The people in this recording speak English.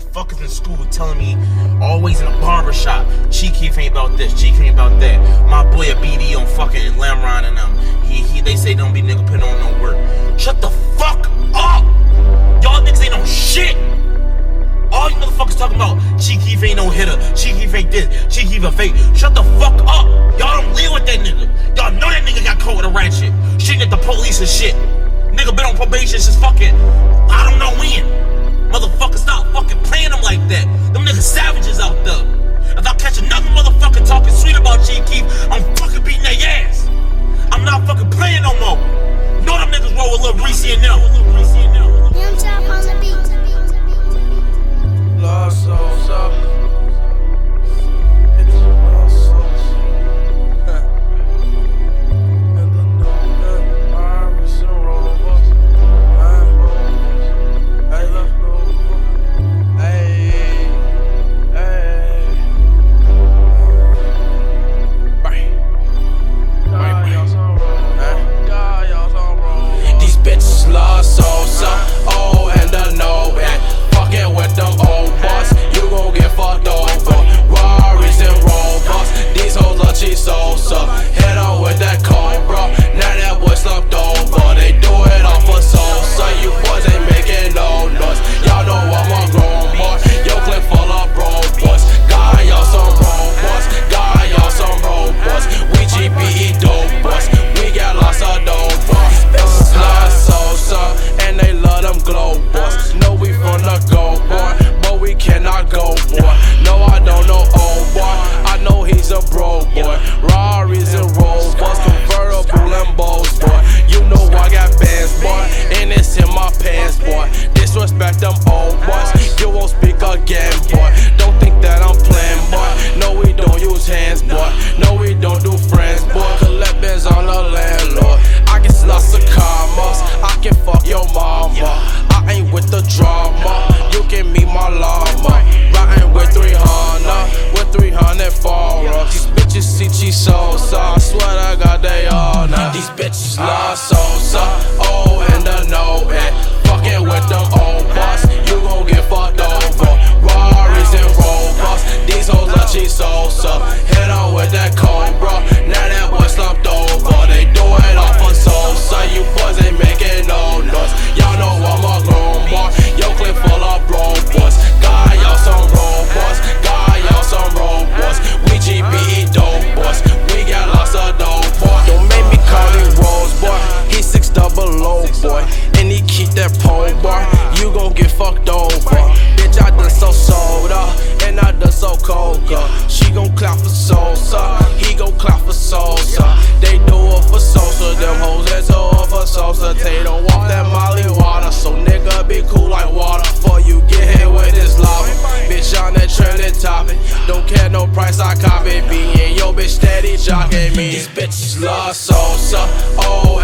Fuckers in school telling me always in a barber shop. Keef ain't about this, Chief ain't about that. My boy a BD on fucking Lamron and them. He, he they say don't be nigga putting on no work. Shut the fuck up! Y'all niggas ain't no shit! All you motherfuckers talking about Keef ain't no hitter, Keef ain't this, Keef a fake. Shut the fuck up! Y'all don't live with that nigga. Y'all know that nigga got caught with a ratchet. Shooting at the police and shit. Nigga been on probation since fucking I don't know when. Motherfucker, stop sweet about I'm fucking beating their ass. I'm not fucking playing no more. Know them niggas roll with Lil Reese and them. He pole bar. You gon' get fucked over. Bitch, I done so soda. And I done so coca. She gon' clap for Sosa. He gon' clap for Sosa. They do it for Sosa. Them hoes that do it for Sosa. They don't want that Molly water. So nigga be cool like water. For you get hit with this lava. Bitch on that trending topic. Don't care no price, I copy. Be in yo bitch steady jocking me. These bitches love Sosa. Oh,